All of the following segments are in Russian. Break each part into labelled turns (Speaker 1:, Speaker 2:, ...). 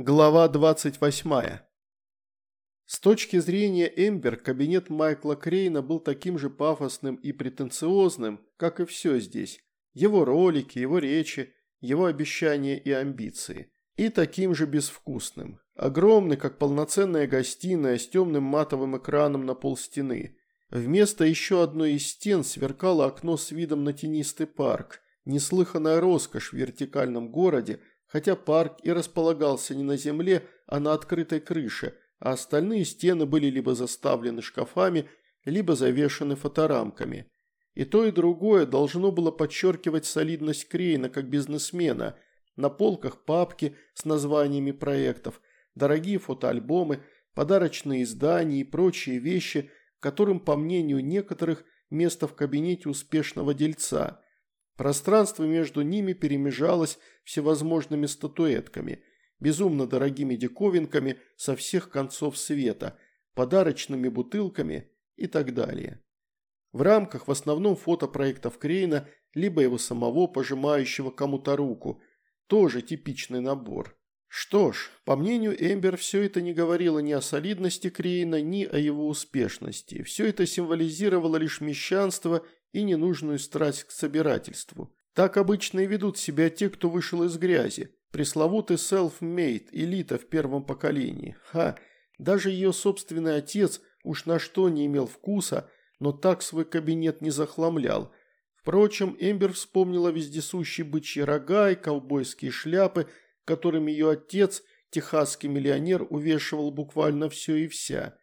Speaker 1: Глава 28. С точки зрения Эмбер, кабинет Майкла Крейна был таким же пафосным и претенциозным, как и все здесь. Его ролики, его речи, его обещания и амбиции. И таким же безвкусным. Огромный, как полноценная гостиная с темным матовым экраном на полстены. Вместо еще одной из стен сверкало окно с видом на тенистый парк. Неслыханная роскошь в вертикальном городе – хотя парк и располагался не на земле, а на открытой крыше, а остальные стены были либо заставлены шкафами, либо завешаны фоторамками. И то, и другое должно было подчеркивать солидность Крейна как бизнесмена. На полках папки с названиями проектов, дорогие фотоальбомы, подарочные издания и прочие вещи, которым, по мнению некоторых, место в кабинете успешного дельца – Пространство между ними перемежалось всевозможными статуэтками, безумно дорогими диковинками со всех концов света, подарочными бутылками и так далее. В рамках в основном фотопроектов Крейна, либо его самого, пожимающего кому-то руку, тоже типичный набор. Что ж, по мнению Эмбер, все это не говорило ни о солидности Крейна, ни о его успешности. Все это символизировало лишь мещанство и ненужную страсть к собирательству. Так обычно и ведут себя те, кто вышел из грязи. Пресловутый self-made, элита в первом поколении. Ха, даже ее собственный отец уж на что не имел вкуса, но так свой кабинет не захламлял. Впрочем, Эмбер вспомнила вездесущие бычьи рога и ковбойские шляпы, которыми ее отец, техасский миллионер, увешивал буквально все и вся.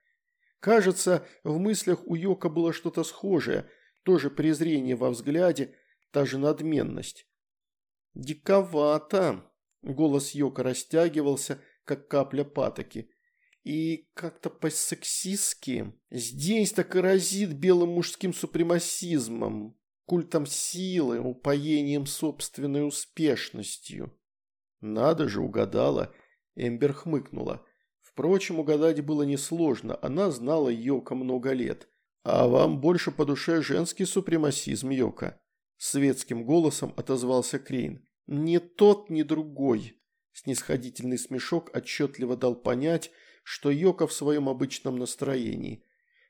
Speaker 1: Кажется, в мыслях у Йока было что-то схожее – тоже презрение во взгляде, та же надменность. «Диковато!» – голос Йока растягивался, как капля патоки. «И как-то по-сексистски. Здесь так и разит белым мужским супремасизмом, культом силы, упоением собственной успешностью». «Надо же, угадала!» – Эмбер хмыкнула. Впрочем, угадать было несложно, она знала Йока много лет – «А вам больше по душе женский супремасизм, Йока?» Светским голосом отозвался Крейн. «Ни тот, ни другой». Снисходительный смешок отчетливо дал понять, что Йока в своем обычном настроении.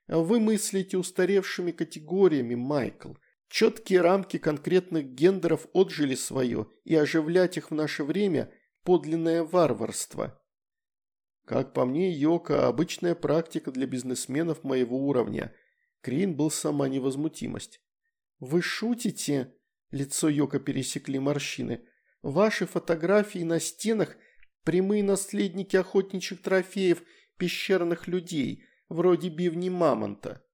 Speaker 1: «Вы мыслите устаревшими категориями, Майкл. Четкие рамки конкретных гендеров отжили свое, и оживлять их в наше время – подлинное варварство». Как по мне, Йока – обычная практика для бизнесменов моего уровня – Крин был сама невозмутимость. «Вы шутите?» – лицо Йока пересекли морщины. «Ваши фотографии на стенах – прямые наследники охотничьих трофеев пещерных людей, вроде бивни мамонта».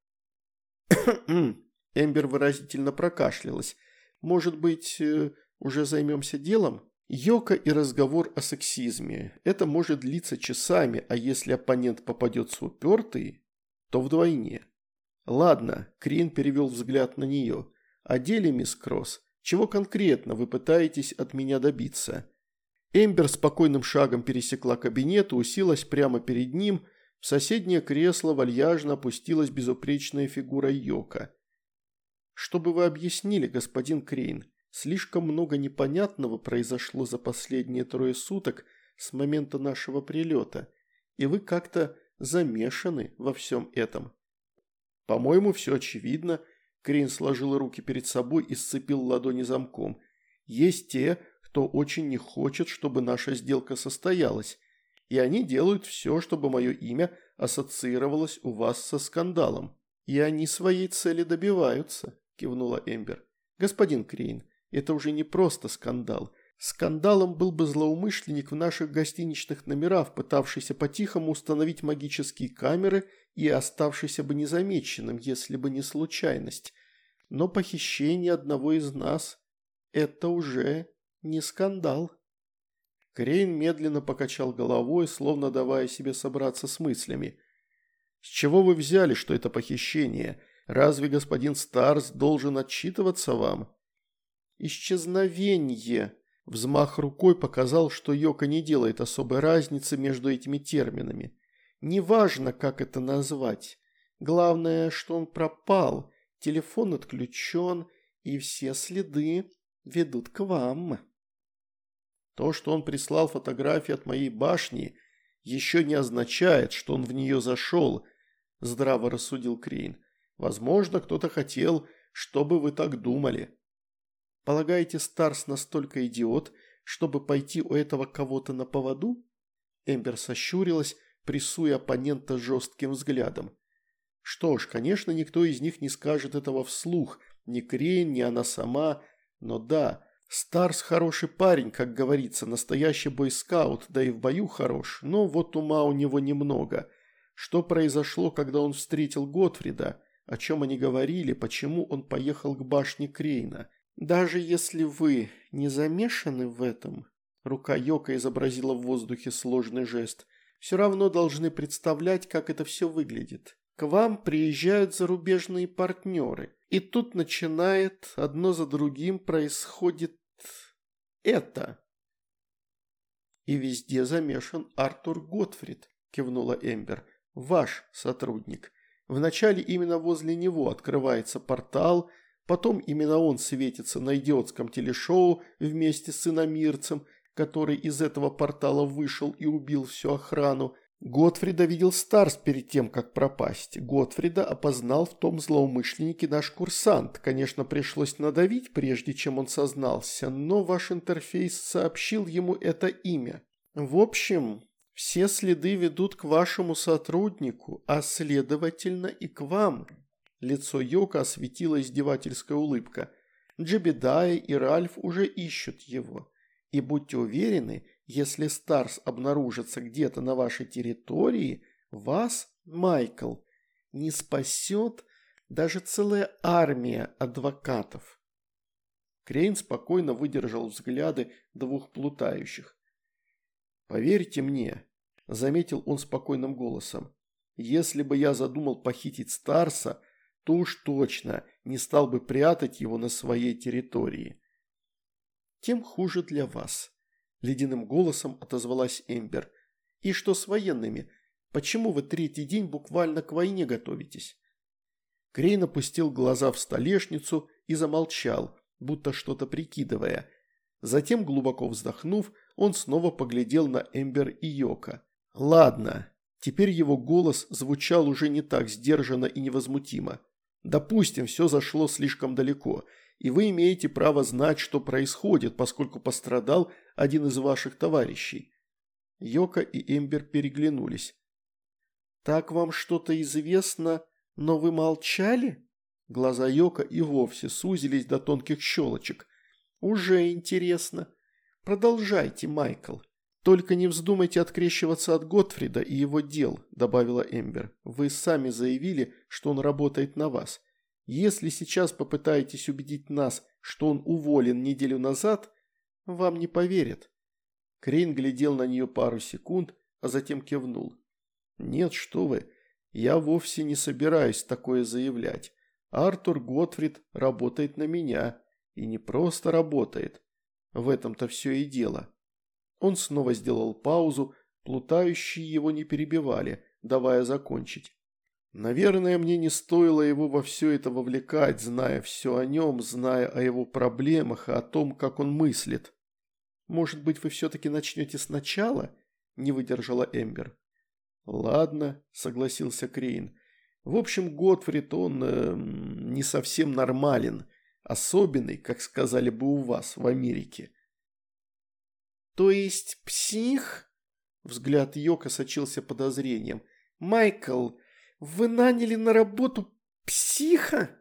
Speaker 1: Эмбер выразительно прокашлялась. «Может быть, э, уже займемся делом?» Йока и разговор о сексизме. Это может длиться часами, а если оппонент попадется упертый, то вдвойне. «Ладно», – Крин перевел взгляд на нее. «О деле, мисс Кросс, чего конкретно вы пытаетесь от меня добиться?» Эмбер спокойным шагом пересекла кабинет и уселась прямо перед ним. В соседнее кресло вальяжно опустилась безупречная фигура Йока. «Чтобы вы объяснили, господин Крейн, слишком много непонятного произошло за последние трое суток с момента нашего прилета, и вы как-то замешаны во всем этом». «По-моему, все очевидно». Крин сложил руки перед собой и сцепил ладони замком. «Есть те, кто очень не хочет, чтобы наша сделка состоялась, и они делают все, чтобы мое имя ассоциировалось у вас со скандалом. И они своей цели добиваются», – кивнула Эмбер. «Господин Крейн, это уже не просто скандал. Скандалом был бы злоумышленник в наших гостиничных номерах, пытавшийся по-тихому установить магические камеры и оставшийся бы незамеченным, если бы не случайность. Но похищение одного из нас – это уже не скандал. Крейн медленно покачал головой, словно давая себе собраться с мыслями. «С чего вы взяли, что это похищение? Разве господин Старс должен отчитываться вам?» «Исчезновение», Взмах рукой показал, что Йока не делает особой разницы между этими терминами. Неважно, как это назвать. Главное, что он пропал, телефон отключен, и все следы ведут к вам. То, что он прислал фотографии от моей башни, еще не означает, что он в нее зашел, здраво рассудил Крейн. Возможно, кто-то хотел, чтобы вы так думали. Полагаете, Старс настолько идиот, чтобы пойти у этого кого-то на поводу? Эмбер сощурилась, прессуя оппонента жестким взглядом. Что ж, конечно, никто из них не скажет этого вслух, ни Крейн, ни она сама, но да, Старс хороший парень, как говорится, настоящий бойскаут, да и в бою хорош, но вот ума у него немного. Что произошло, когда он встретил Готфрида? О чем они говорили, почему он поехал к башне Крейна? Даже если вы не замешаны в этом, рука Йока изобразила в воздухе сложный жест, все равно должны представлять, как это все выглядит. К вам приезжают зарубежные партнеры, и тут начинает, одно за другим происходит это. И везде замешан Артур Готфрид, кивнула Эмбер, ваш сотрудник. Вначале именно возле него открывается портал, потом именно он светится на идиотском телешоу вместе с иномирцем, который из этого портала вышел и убил всю охрану, Готфрида видел Старс перед тем, как пропасть. Готфрида опознал в том злоумышленнике наш курсант. Конечно, пришлось надавить, прежде чем он сознался, но ваш интерфейс сообщил ему это имя. В общем, все следы ведут к вашему сотруднику, а следовательно и к вам. Лицо Йока осветила издевательская улыбка. Джебедая и Ральф уже ищут его. И будьте уверены, если Старс обнаружится где-то на вашей территории, вас, Майкл, не спасет даже целая армия адвокатов. Крейн спокойно выдержал взгляды двух плутающих. «Поверьте мне», – заметил он спокойным голосом, – «если бы я задумал похитить Старса, то уж точно не стал бы прятать его на своей территории. Тем хуже для вас. – ледяным голосом отозвалась Эмбер. «И что с военными? Почему вы третий день буквально к войне готовитесь?» Крейн опустил глаза в столешницу и замолчал, будто что-то прикидывая. Затем, глубоко вздохнув, он снова поглядел на Эмбер и Йока. «Ладно». Теперь его голос звучал уже не так сдержанно и невозмутимо. «Допустим, все зашло слишком далеко, и вы имеете право знать, что происходит, поскольку пострадал один из ваших товарищей». Йока и Эмбер переглянулись. «Так вам что-то известно, но вы молчали?» Глаза Йока и вовсе сузились до тонких щелочек. «Уже интересно. Продолжайте, Майкл. Только не вздумайте открещиваться от Готфрида и его дел», добавила Эмбер. «Вы сами заявили, что он работает на вас. Если сейчас попытаетесь убедить нас, что он уволен неделю назад, вам не поверят». Крейн глядел на нее пару секунд, а затем кивнул. «Нет, что вы, я вовсе не собираюсь такое заявлять. Артур Готфрид работает на меня, и не просто работает. В этом-то все и дело». Он снова сделал паузу, плутающие его не перебивали, давая закончить. Наверное, мне не стоило его во все это вовлекать, зная все о нем, зная о его проблемах и о том, как он мыслит. «Может быть, вы все-таки начнете сначала?» – не выдержала Эмбер. «Ладно», – согласился Крейн. «В общем, Готфрид, он э, не совсем нормален, особенный, как сказали бы у вас в Америке».
Speaker 2: «То есть псих?» Взгляд Йока сочился подозрением. «Майкл, вы наняли на работу психа?»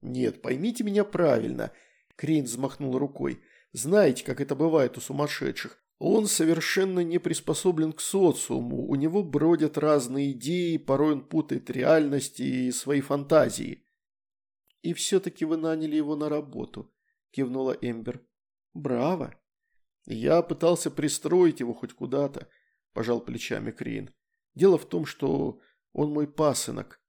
Speaker 1: «Нет, поймите меня правильно», – Крейн взмахнул рукой. «Знаете, как это бывает у сумасшедших. Он совершенно не приспособлен к социуму, у него бродят разные идеи, порой он путает реальность и свои фантазии». «И все-таки вы наняли его на работу», – кивнула Эмбер. «Браво!» «Я пытался пристроить его хоть куда-то», – пожал плечами Крейн. «Дело в том, что он мой пасынок».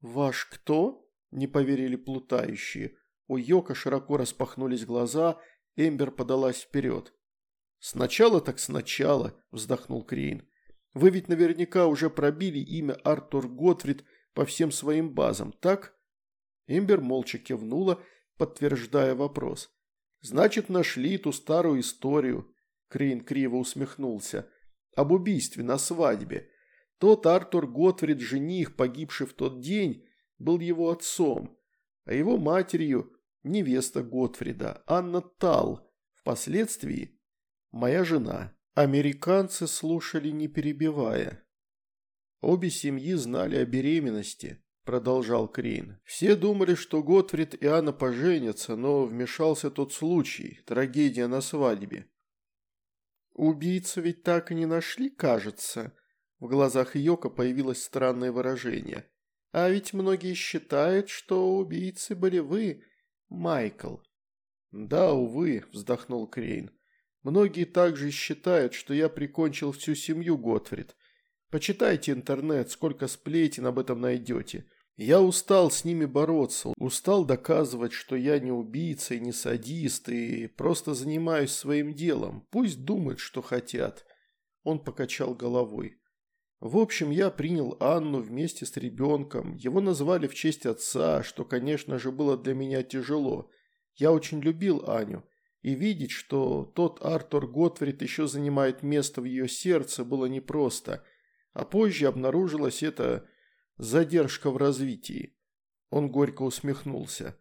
Speaker 2: «Ваш кто?» – не поверили плутающие. У Йока широко распахнулись глаза, Эмбер подалась вперед.
Speaker 1: «Сначала так сначала», – вздохнул Крейн. «Вы ведь наверняка уже пробили имя Артур Готфрид по всем своим базам, так?» Эмбер молча кивнула, подтверждая вопрос. Значит, нашли ту старую историю. Крейн криво усмехнулся. Об убийстве на свадьбе. Тот Артур Готфрид, жених, погибший в тот день, был его отцом, а его матерью – невеста Готфрида, Анна Тал, впоследствии – моя жена. Американцы слушали, не перебивая. Обе семьи знали о беременности, продолжал Крейн. Все думали, что Готфрид и Анна поженятся, но вмешался тот случай, трагедия на свадьбе. Убийцу ведь так и не нашли, кажется. В глазах Йока появилось странное выражение. А ведь многие считают, что убийцы были вы, Майкл. Да, увы, вздохнул Крейн. Многие также считают, что я прикончил всю семью Готфрид. Почитайте интернет, сколько сплетен об этом найдете. Я устал с ними бороться, устал доказывать, что я не убийца и не садист, и просто занимаюсь своим делом. Пусть думают, что хотят. Он покачал головой. В общем, я принял Анну вместе с ребенком. Его назвали в честь отца, что, конечно же, было для меня тяжело. Я очень любил Аню. И видеть, что тот Артур Готфрид еще занимает место в ее сердце, было непросто – а позже обнаружилась эта задержка в развитии. Он горько усмехнулся.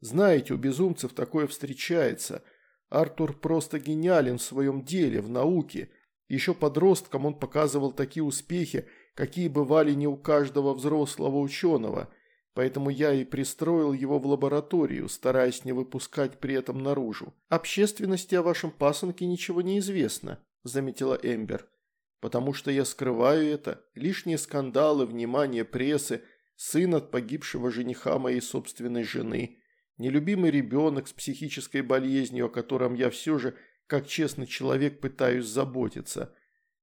Speaker 1: Знаете, у безумцев такое встречается. Артур просто гениален в своем деле, в науке. Еще подростком он показывал такие успехи, какие бывали не у каждого взрослого ученого, поэтому я и пристроил его в лабораторию, стараясь не выпускать при этом наружу. «Общественности о вашем пасынке ничего не известно», – заметила Эмбер потому что я скрываю это, лишние скандалы, внимание прессы, сын от погибшего жениха моей собственной жены, нелюбимый ребенок с психической болезнью, о котором я все же, как честный человек, пытаюсь заботиться.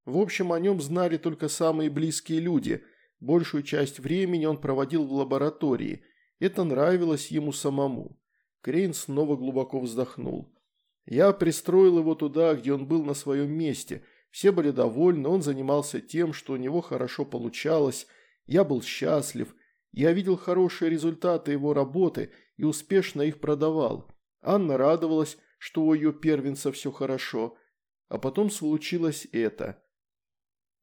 Speaker 1: В общем, о нем знали только самые близкие люди, большую часть времени он проводил в лаборатории, это нравилось ему самому. Крейн снова глубоко вздохнул. Я пристроил его туда, где он был на своем месте – все были довольны, он занимался тем, что у него хорошо получалось, я был счастлив, я видел хорошие результаты его работы и успешно их продавал. Анна радовалась, что у ее первенца все хорошо. А потом случилось это.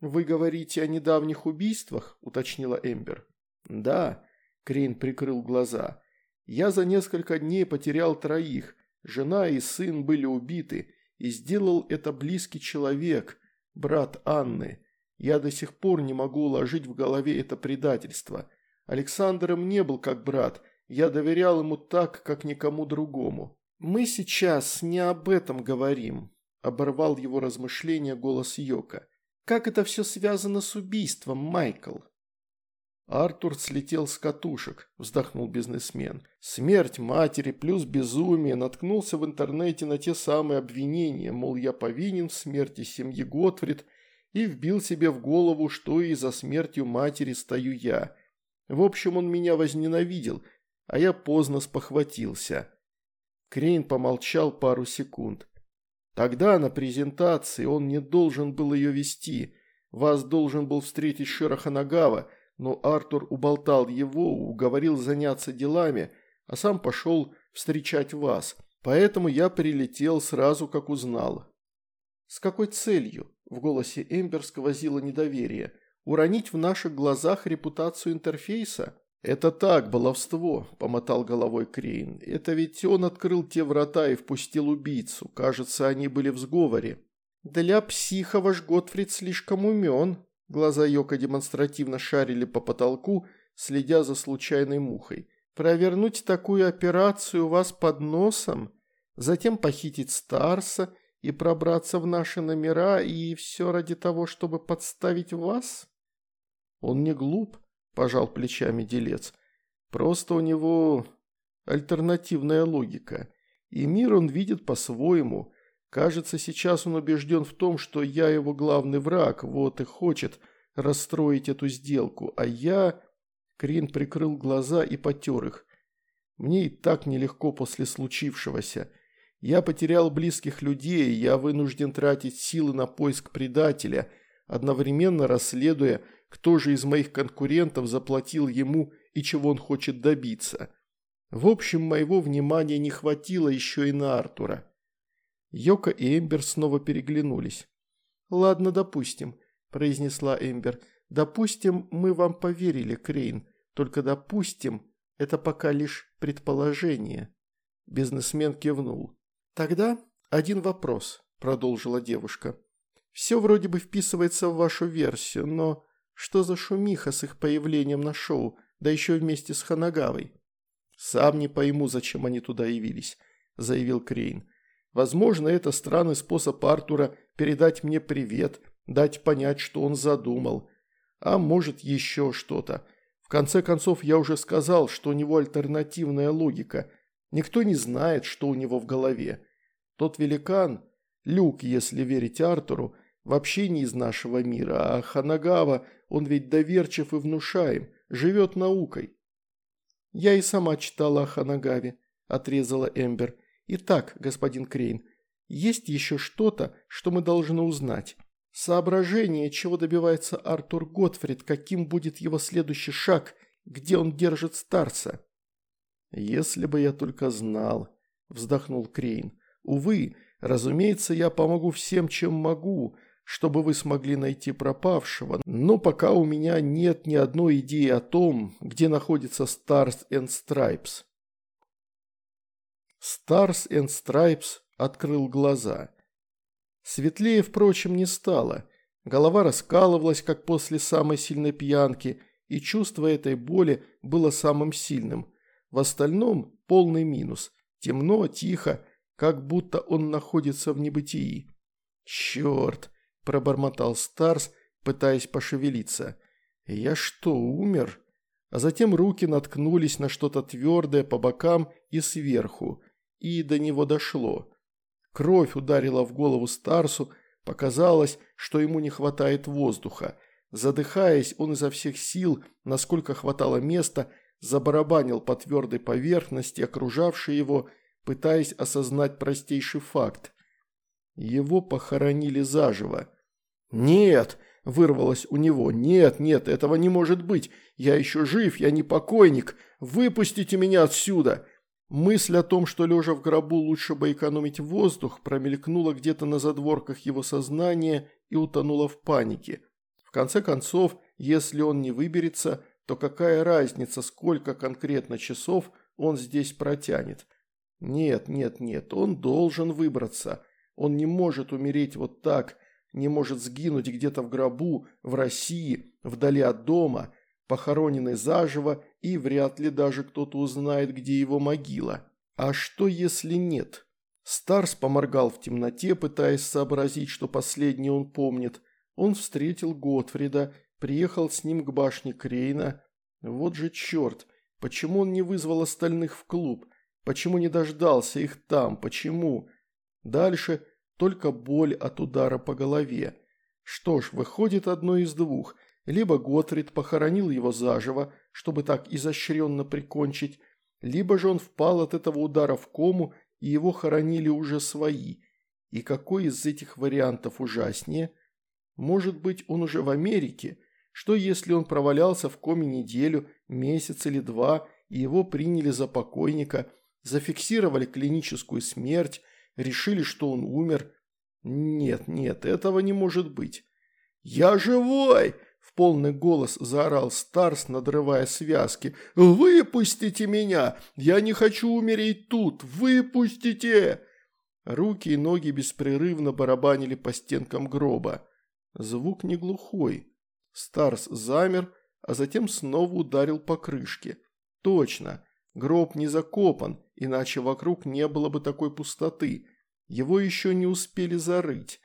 Speaker 1: «Вы говорите о недавних убийствах?» – уточнила Эмбер. «Да», – Крейн прикрыл глаза. «Я за несколько дней потерял троих. Жена и сын были убиты. И сделал это близкий человек, брат Анны. Я до сих пор не могу уложить в голове это предательство. Александр им не был как брат, я доверял ему так, как никому другому. «Мы сейчас не об этом говорим», – оборвал его размышления голос Йока. «Как это все связано с убийством, Майкл?» Артур слетел с катушек, вздохнул бизнесмен. Смерть матери плюс безумие наткнулся в интернете на те самые обвинения, мол, я повинен в смерти семьи Готфрид, и вбил себе в голову, что и за смертью матери стою я. В общем, он меня возненавидел, а я поздно спохватился. Крейн помолчал пару секунд. Тогда на презентации он не должен был ее вести. Вас должен был встретить Широханагава, но Артур уболтал его, уговорил заняться делами, а сам пошел встречать вас. Поэтому я прилетел сразу, как узнал». «С какой целью?» – в голосе Эмбер сквозило недоверие. «Уронить в наших глазах репутацию интерфейса?» «Это так, баловство», – помотал головой Крейн. «Это ведь он открыл те врата и впустил убийцу. Кажется, они были в сговоре». «Для психа ваш Готфрид слишком умен», Глаза Йока демонстративно шарили по потолку, следя за случайной мухой. «Провернуть такую операцию у вас под носом, затем похитить Старса и пробраться в наши номера, и все ради того, чтобы подставить вас?» «Он не глуп», – пожал плечами делец. «Просто у него альтернативная логика, и мир он видит по-своему». Кажется, сейчас он убежден в том, что я его главный враг, вот и хочет расстроить эту сделку, а я...» Крин прикрыл глаза и потер их. «Мне и так нелегко после случившегося. Я потерял близких людей, я вынужден тратить силы на поиск предателя, одновременно расследуя, кто же из моих конкурентов заплатил ему и чего он хочет добиться. В общем, моего внимания не хватило еще и на Артура. Йока и Эмбер снова переглянулись. «Ладно, допустим», – произнесла Эмбер. «Допустим, мы вам поверили, Крейн. Только допустим, это пока лишь предположение». Бизнесмен кивнул. «Тогда один вопрос», – продолжила девушка. «Все вроде бы вписывается в вашу версию, но что за шумиха с их появлением на шоу, да еще вместе с Ханагавой?» «Сам не пойму, зачем они туда явились», – заявил Крейн. «Возможно, это странный способ Артура передать мне привет, дать понять, что он задумал. А может, еще что-то. В конце концов, я уже сказал, что у него альтернативная логика. Никто не знает, что у него в голове. Тот великан, Люк, если верить Артуру, вообще не из нашего мира, а Ханагава, он ведь доверчив и внушаем, живет наукой. «Я и сама читала о Ханагаве», – отрезала Эмбер. «Итак, господин Крейн, есть еще что-то, что мы должны узнать. Соображение, чего добивается Артур Готфрид, каким будет его следующий шаг, где он держит Старца». «Если бы я только знал», – вздохнул Крейн. «Увы, разумеется, я помогу всем, чем могу, чтобы вы смогли найти пропавшего, но пока у меня нет ни одной идеи о том, где находится Stars and Stripes. Stars and Stripes открыл глаза. Светлее, впрочем, не стало. Голова раскалывалась, как после самой сильной пьянки, и чувство этой боли было самым сильным. В остальном полный минус. Темно, тихо, как будто он находится в небытии. Черт! – пробормотал Старс, пытаясь пошевелиться. «Я что, умер?» А затем руки наткнулись на что-то твердое по бокам и сверху, и до него дошло. Кровь ударила в голову Старсу, показалось, что ему не хватает воздуха. Задыхаясь, он изо всех сил, насколько хватало места, забарабанил по твердой поверхности, окружавшей его, пытаясь осознать простейший факт. Его похоронили заживо. «Нет!» – вырвалось у него. «Нет, нет, этого не может быть! Я еще жив, я не покойник! Выпустите меня отсюда!» Мысль о том, что лежа в гробу лучше бы экономить воздух, промелькнула где-то на задворках его сознания и утонула в панике. В конце концов, если он не выберется, то какая разница, сколько конкретно часов он здесь протянет? Нет, нет, нет, он должен выбраться. Он не может умереть вот так, не может сгинуть где-то в гробу, в России, вдали от дома, похороненный заживо, и вряд ли даже кто-то узнает, где его могила. А что если нет? Старс поморгал в темноте, пытаясь сообразить, что последнее он помнит. Он встретил Готфрида, приехал с ним к башне Крейна. Вот же черт, почему он не вызвал остальных в клуб? Почему не дождался их там? Почему? Дальше только боль от удара по голове. Что ж, выходит одно из двух. Либо Готрид похоронил его заживо, чтобы так изощренно прикончить, либо же он впал от этого удара в кому, и его хоронили уже свои. И какой из этих вариантов ужаснее? Может быть, он уже в Америке? Что если он провалялся в коме неделю, месяц или два, и его приняли за покойника, зафиксировали клиническую смерть, решили, что он умер. Нет, нет, этого не может быть. «Я живой!» – в полный голос заорал Старс, надрывая связки. «Выпустите меня! Я не хочу умереть тут! Выпустите!» Руки и ноги беспрерывно барабанили по стенкам гроба. Звук не глухой. Старс замер, а затем снова ударил по крышке. Точно, гроб не закопан, иначе вокруг не было бы такой пустоты. Его еще не успели зарыть.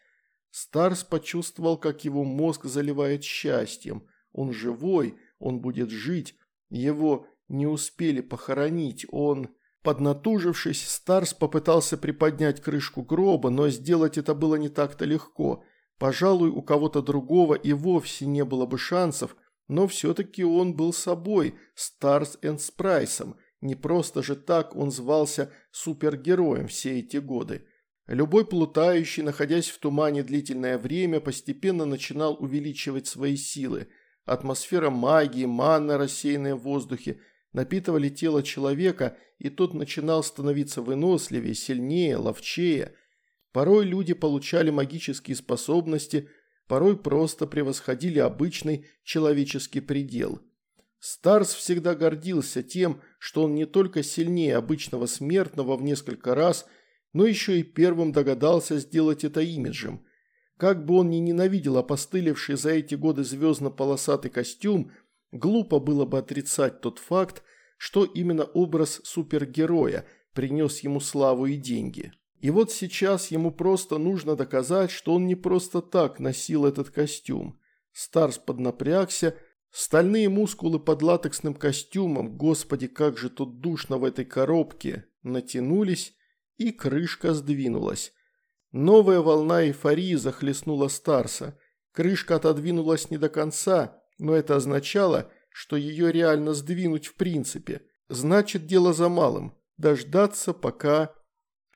Speaker 1: Старс почувствовал, как его мозг заливает счастьем. Он живой, он будет жить. Его не успели похоронить, он... Поднатужившись, Старс попытался приподнять крышку гроба, но сделать это было не так-то легко. Пожалуй, у кого-то другого и вовсе не было бы шансов, но все-таки он был собой, Старс энд Спрайсом – не просто же так он звался супергероем все эти годы. Любой плутающий, находясь в тумане длительное время, постепенно начинал увеличивать свои силы. Атмосфера магии, манна, рассеянная в воздухе, напитывали тело человека, и тот начинал становиться выносливее, сильнее, ловчее. Порой люди получали магические способности, порой просто превосходили обычный человеческий предел. Старс всегда гордился тем, что он не только сильнее обычного смертного в несколько раз, но еще и первым догадался сделать это имиджем. Как бы он ни ненавидел опостылевший за эти годы звездно-полосатый костюм, глупо было бы отрицать тот факт, что именно образ супергероя принес ему славу и деньги. И вот сейчас ему просто нужно доказать, что он не просто так носил этот костюм. Старс поднапрягся, стальные мускулы под латексным костюмом, господи, как же тут душно в этой коробке, натянулись, и крышка сдвинулась. Новая волна эйфории захлестнула Старса. Крышка отодвинулась не до конца, но это означало, что ее реально сдвинуть в принципе. Значит, дело за малым – дождаться, пока...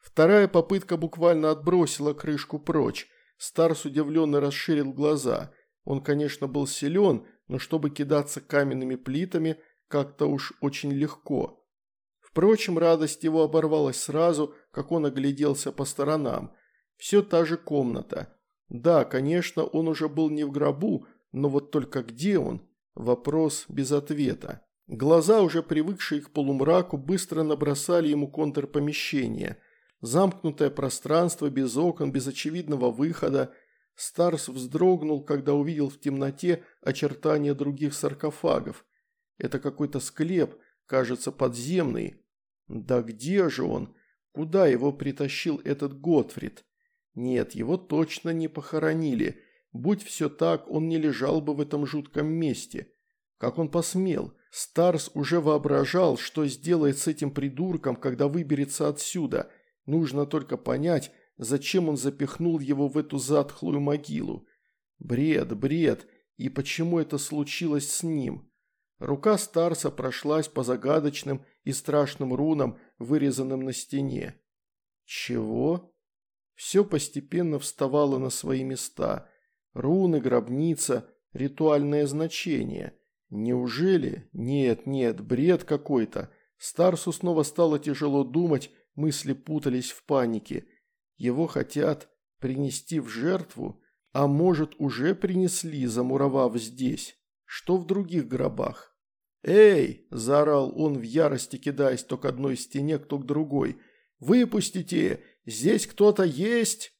Speaker 1: Вторая попытка буквально отбросила крышку прочь. Старс удивленно расширил глаза. Он, конечно, был силен, но чтобы кидаться каменными плитами, как-то уж очень легко. Впрочем, радость его оборвалась сразу, как он огляделся по сторонам – все та же комната. Да, конечно, он уже был не в гробу, но вот только где он? Вопрос без ответа. Глаза, уже привыкшие к полумраку, быстро набросали ему контур помещения. Замкнутое пространство, без окон, без очевидного выхода. Старс вздрогнул, когда увидел в темноте очертания других саркофагов. Это какой-то склеп, кажется, подземный. Да где же он? Куда его притащил этот Готфрид? Нет, его точно не похоронили. Будь все так, он не лежал бы в этом жутком месте. Как он посмел? Старс уже воображал, что сделает с этим придурком, когда выберется отсюда. Нужно только понять, зачем он запихнул его в эту затхлую могилу. Бред, бред. И почему это случилось с ним? Рука Старса прошлась по загадочным и страшным рунам, вырезанным на стене. Чего? Все постепенно вставало на свои места. Руны, гробница, ритуальное значение. Неужели? Нет, нет, бред какой-то. Старсу снова стало тяжело думать, мысли путались в панике. Его хотят принести в жертву, а может уже принесли, замуровав здесь. Что в других гробах? «Эй!» – заорал он в ярости, кидаясь то к одной стене, то к другой. «Выпустите! Здесь кто-то есть!»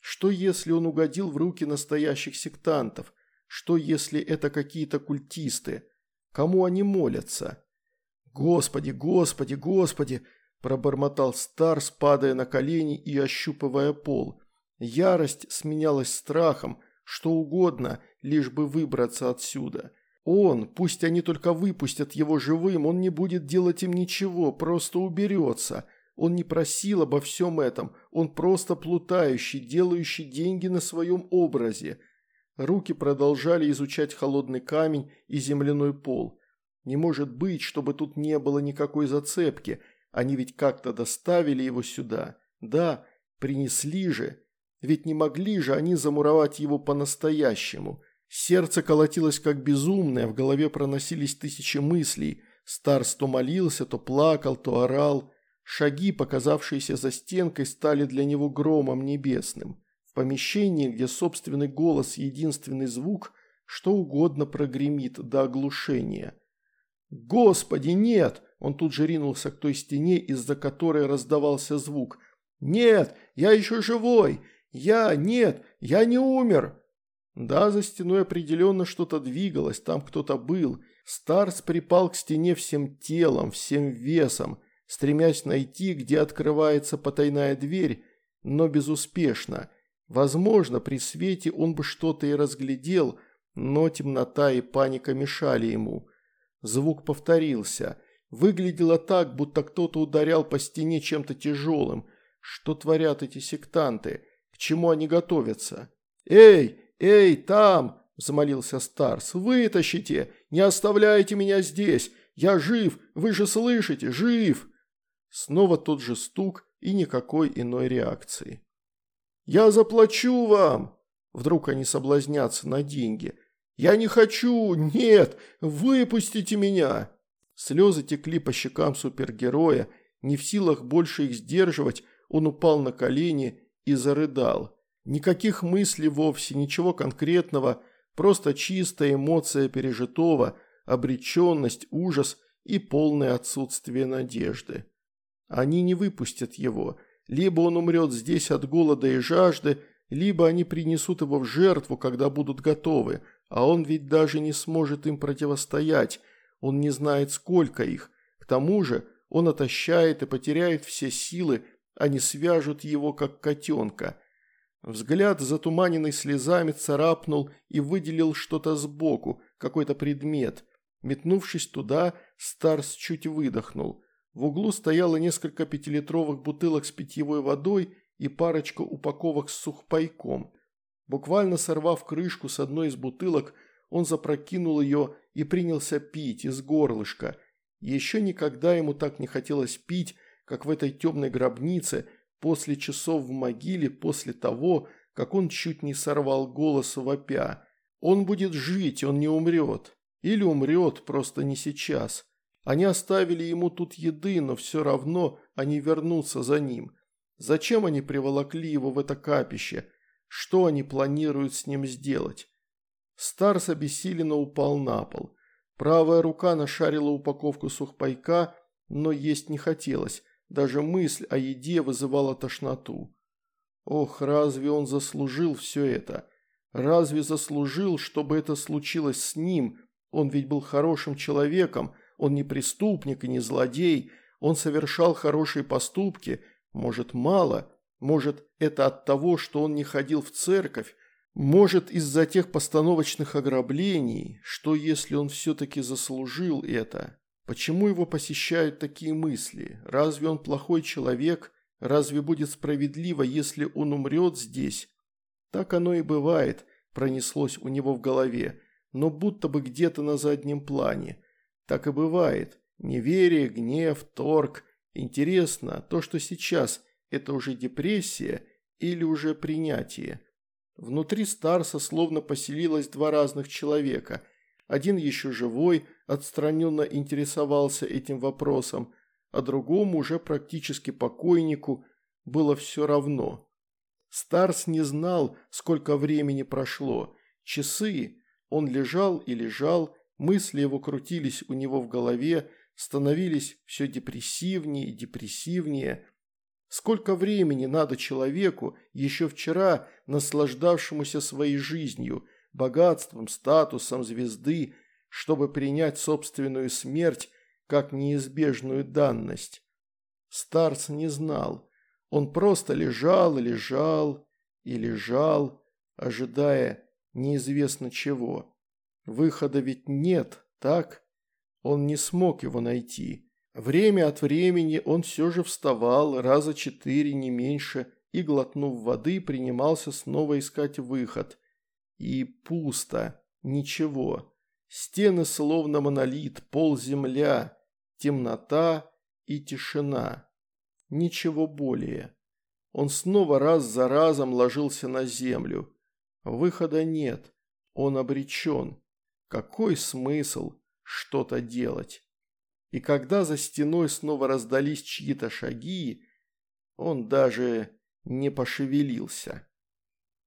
Speaker 1: Что если он угодил в руки настоящих сектантов? Что если это какие-то культисты? Кому они молятся? «Господи, господи, господи!» – пробормотал Старс, падая на колени и ощупывая пол. Ярость сменялась страхом, что угодно, лишь бы выбраться отсюда. Он, пусть они только выпустят его живым, он не будет делать им ничего, просто уберется – он не просил обо всем этом, он просто плутающий, делающий деньги на своем образе. Руки продолжали изучать холодный камень и земляной пол. Не может быть, чтобы тут не было никакой зацепки, они ведь как-то доставили его сюда. Да, принесли же. Ведь не могли же они замуровать его по-настоящему. Сердце колотилось как безумное, в голове проносились тысячи мыслей. Старс то молился, то плакал, то орал. Шаги, показавшиеся за стенкой, стали для него громом небесным. В помещении, где собственный голос – единственный звук, что угодно прогремит до оглушения. «Господи, нет!» Он тут же ринулся к той стене, из-за которой раздавался звук. «Нет, я еще живой! Я, нет, я не умер!» Да, за стеной определенно что-то двигалось, там кто-то был. Старс припал к стене всем телом, всем весом – стремясь найти, где открывается потайная дверь, но безуспешно. Возможно, при свете он бы что-то и разглядел, но темнота и паника мешали ему. Звук повторился. Выглядело так, будто кто-то ударял по стене чем-то тяжелым. Что творят эти сектанты? К чему они готовятся? «Эй, эй, там!» – взмолился Старс. «Вытащите! Не оставляйте меня здесь! Я жив! Вы же слышите! Жив!» Снова тот же стук и никакой иной реакции. «Я заплачу вам!» Вдруг они соблазнятся на деньги. «Я не хочу! Нет! Выпустите меня!» Слезы текли по щекам супергероя, не в силах больше их сдерживать, он упал на колени и зарыдал. Никаких мыслей вовсе, ничего конкретного, просто чистая эмоция пережитого, обреченность, ужас и полное отсутствие надежды. Они не выпустят его, либо он умрет здесь от голода и жажды, либо они принесут его в жертву, когда будут готовы, а он ведь даже не сможет им противостоять, он не знает, сколько их. К тому же он отощает и потеряет все силы, они свяжут его, как котенка. Взгляд, затуманенный слезами, царапнул и выделил что-то сбоку, какой-то предмет. Метнувшись туда, Старс чуть выдохнул. В углу стояло несколько пятилитровых бутылок с питьевой водой и парочка упаковок с сухпайком. Буквально сорвав крышку с одной из бутылок, он запрокинул ее и принялся пить из горлышка. Еще никогда ему так не хотелось пить, как в этой темной гробнице, после часов в могиле, после того, как он чуть не сорвал голос вопя. Он будет жить, он не умрет. Или умрет, просто не сейчас. Они оставили ему тут еды, но все равно они вернутся за ним. Зачем они приволокли его в это капище? Что они планируют с ним сделать? Старс обессиленно упал на пол. Правая рука нашарила упаковку сухпайка, но есть не хотелось. Даже мысль о еде вызывала тошноту. Ох, разве он заслужил все это? Разве заслужил, чтобы это случилось с ним? Он ведь был хорошим человеком, он не преступник и не злодей, он совершал хорошие поступки – может, мало? Может, это от того, что он не ходил в церковь? Может, из-за тех постановочных ограблений? Что, если он все-таки заслужил это? Почему его посещают такие мысли? Разве он плохой человек? Разве будет справедливо, если он умрет здесь? Так оно и бывает, пронеслось у него в голове, но будто бы где-то на заднем плане. Так и бывает. Неверие, гнев, торг – Интересно, то, что сейчас, это уже депрессия или уже принятие? Внутри Старса словно поселилось два разных человека. Один еще живой, отстраненно интересовался этим вопросом, а другому, уже практически покойнику, было все равно. Старс не знал, сколько времени прошло. Часы. Он лежал и лежал, мысли его крутились у него в голове, становились все депрессивнее и депрессивнее. Сколько времени надо человеку, еще вчера наслаждавшемуся своей жизнью, богатством, статусом звезды, чтобы принять собственную смерть как неизбежную данность? Старц не знал. Он просто лежал и лежал и лежал, ожидая неизвестно чего. Выхода ведь нет, так? Он не смог его найти. Время от времени он все же вставал, раза четыре, не меньше, и, глотнув воды, принимался снова искать выход. И пусто, ничего. Стены словно монолит, пол земля, темнота и тишина. Ничего более. Он снова раз за разом ложился на землю. Выхода нет. Он обречен. Какой смысл? что-то делать. И когда за стеной снова раздались чьи-то шаги, он даже не пошевелился.